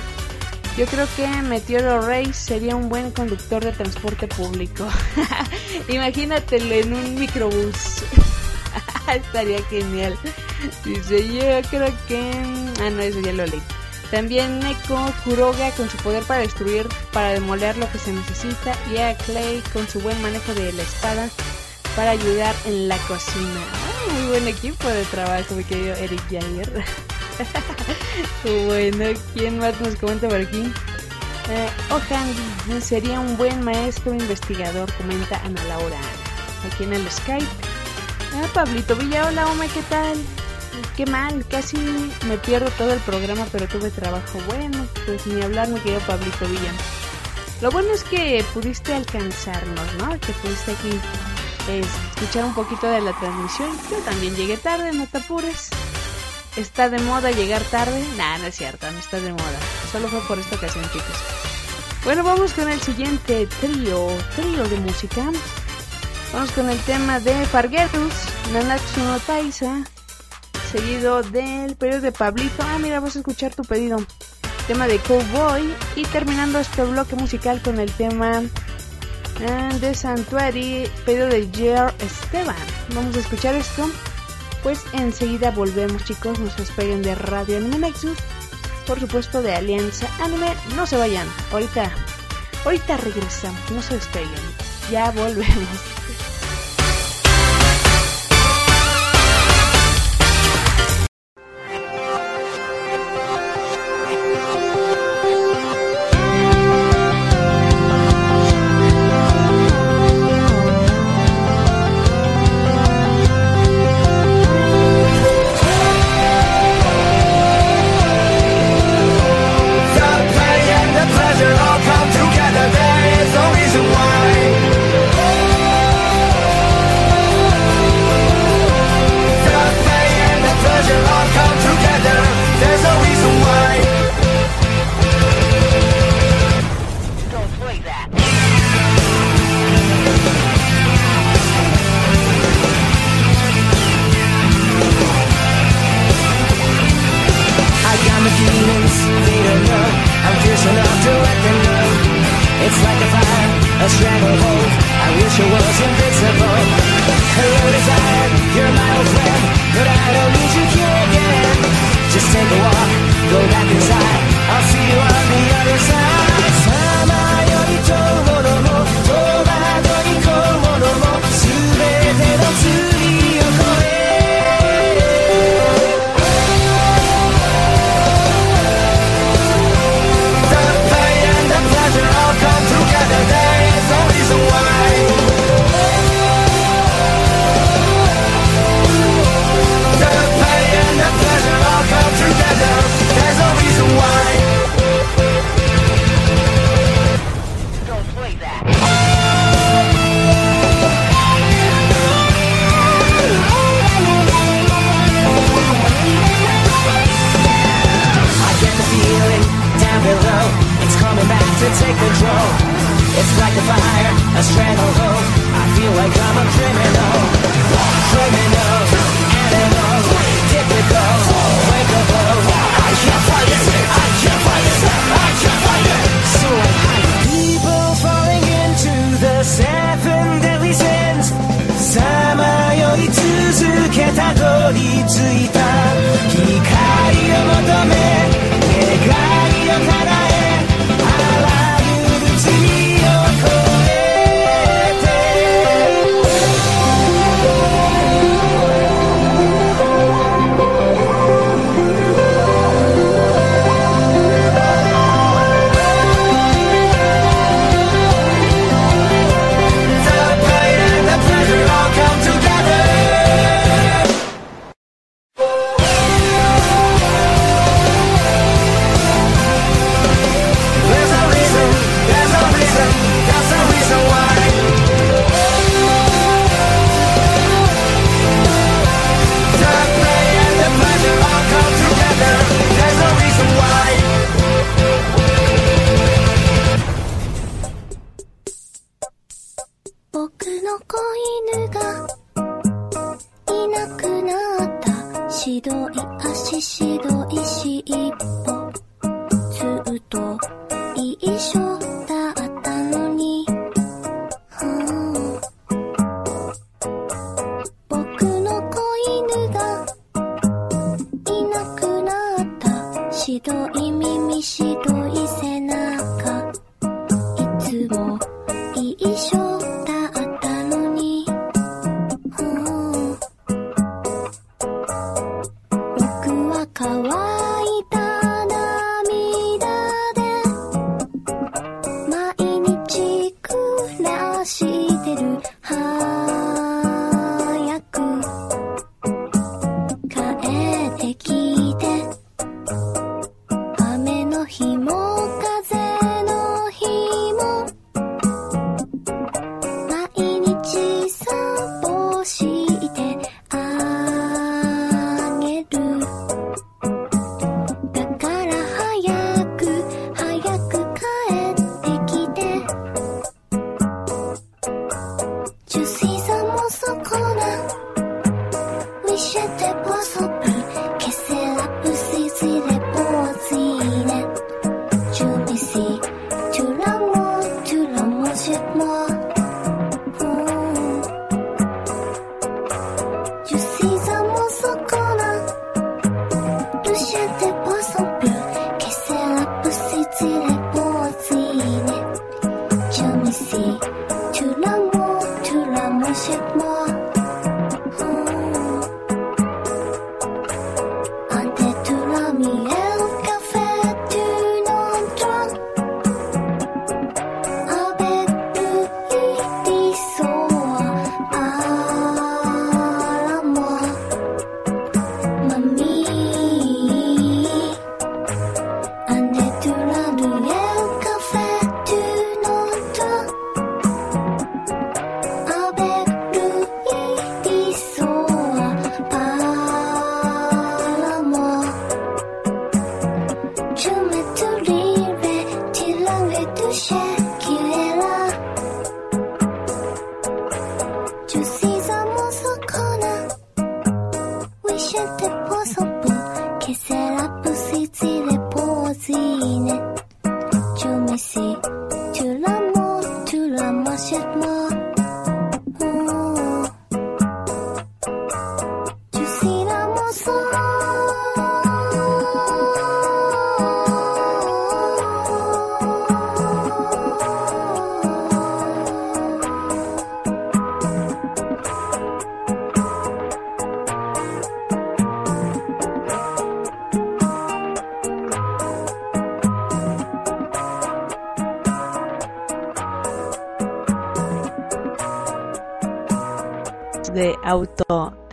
[SPEAKER 2] Yo creo que Meteoro Rey sería un buen conductor de transporte público. Imagínatelo en un microbús. Estaría genial. Dice, yo creo que... Ah, no, eso ya lo leí. También Neko Kuroga con su poder para destruir, para demoler lo que se necesita. Y a Clay con su buen manejo de la espada para ayudar en la cocina. Ah, muy buen equipo de trabajo, mi querido Eric Jair. bueno, ¿quién más nos comenta por aquí? Eh, Okan sería un buen maestro investigador, comenta Ana Laura aquí en el Skype. Ah, Pablito Villa, hola, Oma, ¿qué tal? Qué mal, casi me pierdo todo el programa, pero tuve trabajo. Bueno, pues ni hablar, mi querido Pablito Villa. Lo bueno es que pudiste alcanzarnos, ¿no? Que pudiste aquí escuchar un poquito de la transmisión. Yo también llegué tarde, no te apures. ¿Está de moda llegar tarde? Nah, no es cierto, no está de moda. Solo fue por esta ocasión, chicos. Bueno, vamos con el siguiente trío, trío de música. Vamos con el tema de Farguetus, Nanatsu no Taisa, seguido del pedido de Pablito. Ah, mira, vas a escuchar tu pedido. Tema de Cowboy y terminando este bloque musical con el tema de Santuari, pedido de Jer Esteban. Vamos a escuchar esto. Pues enseguida volvemos, chicos. No se despeguen de Radio Anime Nexus. Por supuesto, de Alianza Anime. No se vayan. Ahorita, ahorita regresamos. No se despeguen. Ya volvemos.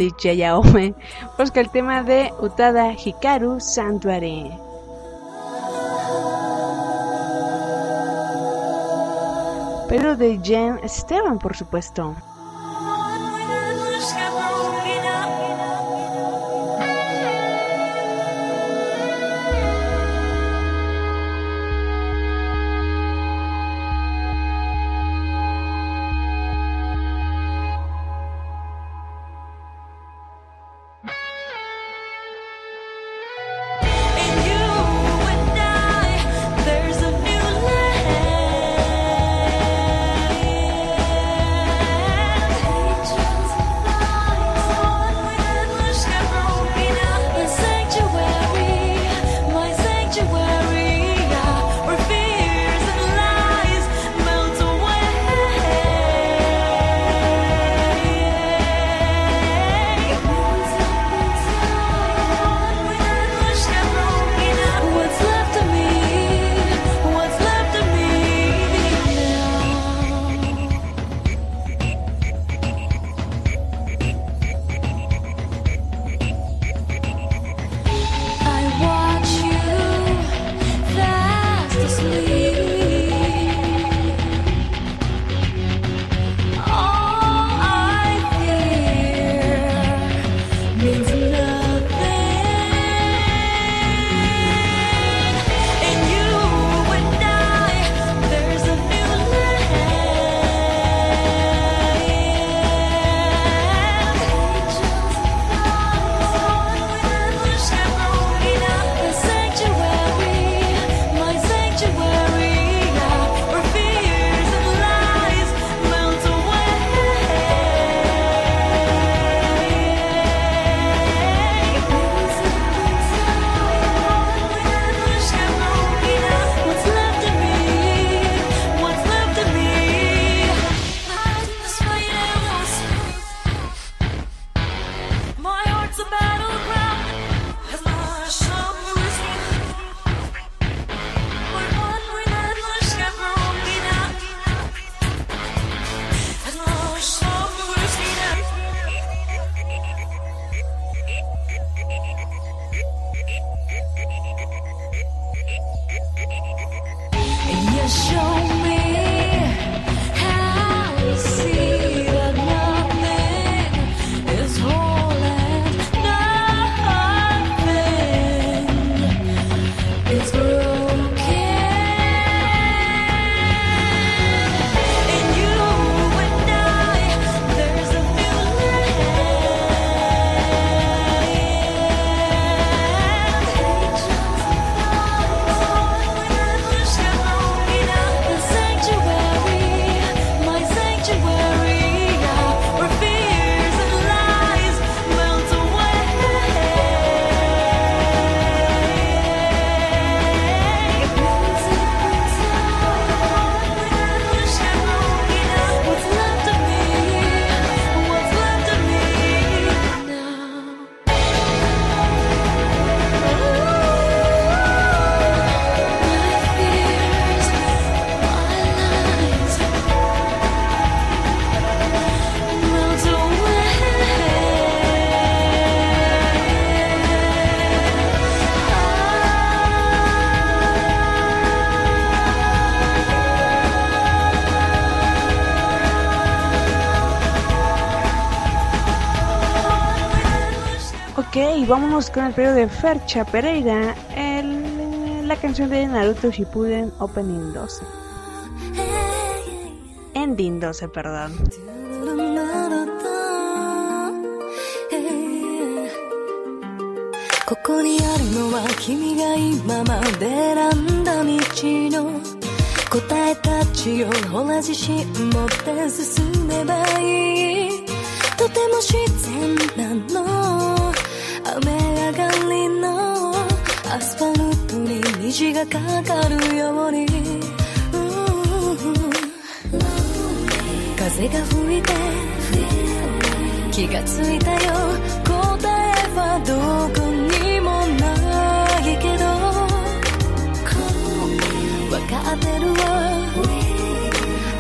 [SPEAKER 4] Auto DJ Aome, busca el tema de Utada Hikaru Sanctuary. Pero de Jen Esteban, por supuesto. vámonos con el periodo de Fercha Pereira, el- la canción de Naruto Shippuden Opening 12. Ending 12, perdón.
[SPEAKER 9] ここにあるのは君が今まで選んだ道の答えたちをほら自信持って進めばいいとても自然なの 雨上がりのアスファルトに虹がかかるように。うん。風が吹いて気がついたよ。答えはどこにもないけど。分かってるわ。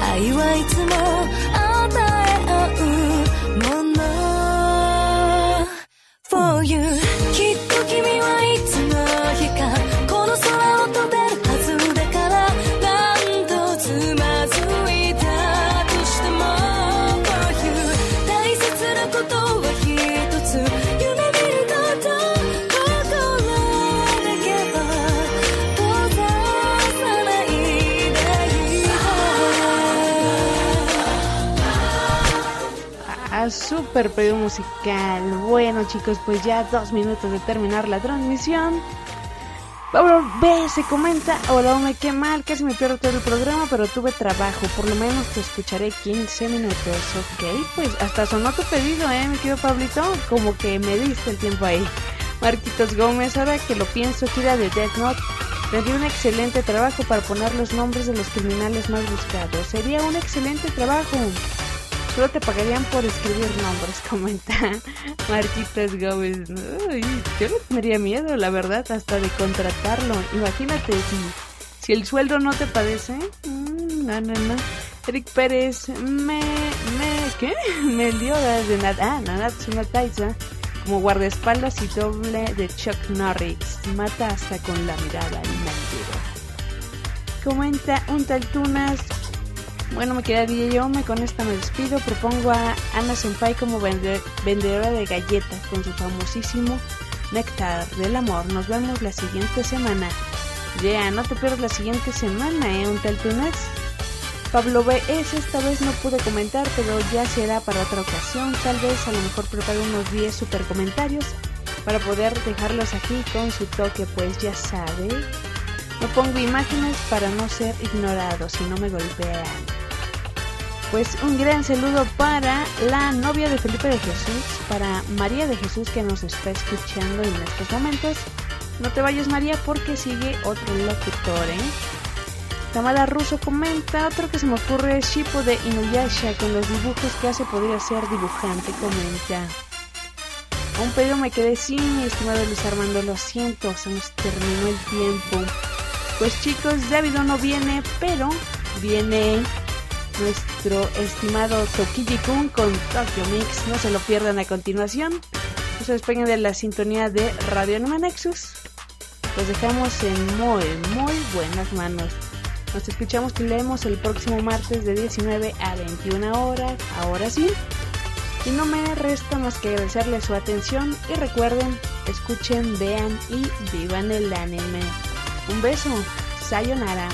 [SPEAKER 9] 愛はいつ
[SPEAKER 2] super pedido musical. Bueno chicos, pues ya dos minutos de terminar la transmisión. Pablo B se comenta, hola me qué mal, casi me pierdo todo el programa, pero tuve trabajo, por lo menos te escucharé 15 minutos, ok, pues hasta sonó tu pedido, eh, mi querido Pablito, como que me diste el tiempo ahí. Marquitos Gómez, ahora que lo pienso, gira de Death Note, tendría un excelente trabajo para poner los nombres de los criminales más buscados, sería un excelente trabajo. Solo te pagarían por escribir nombres, comenta Marquitos Gómez. Uy, yo no tendría miedo, la verdad, hasta de contratarlo. Imagínate si, el sueldo no te padece. Mm, no, no, no. Eric Pérez, me, me, ¿qué? Me dio de nada, ah, Nanatsu Taisa, como guardaespaldas y doble de Chuck Norris. Mata hasta con la mirada, el mendigo. Comenta un tal Tunas, bueno, me quedaría yo, me con esta me despido. Propongo a Ana Senpai como vende- vendedora de galletas con su famosísimo Néctar del Amor. Nos vemos la siguiente semana. Ya, no te pierdas la siguiente semana, ¿eh? Un tal Tunas. Pablo B. es esta vez no pude comentar, pero ya será para otra ocasión. Tal vez a lo mejor preparo unos 10 super comentarios para poder dejarlos aquí con su toque, pues ya sabe. No pongo imágenes para no ser ignorado, si no me golpean. Pues un gran saludo para la novia de Felipe de Jesús, para María de Jesús que nos está escuchando en estos momentos. No te vayas María porque sigue otro locutor, ¿eh? Tamara Russo comenta, otro que se me ocurre es Shippo de Inuyasha, con los dibujos que hace podría ser dibujante, comenta. Un pedido me quedé sin, mi estimado Luis Armando, lo siento, se nos terminó el tiempo. Pues chicos, David no viene, pero viene nuestro estimado Tokiji Kun con Tokyo Mix. No se lo pierdan a continuación. No se despeguen de la sintonía de Radio Anima Nexus. Los dejamos en muy, muy buenas manos. Nos escuchamos y leemos el próximo martes de 19 a 21 horas. Ahora sí. Y no me resta más que agradecerles su atención y recuerden, escuchen, vean y vivan el anime. Un beso, sayonara.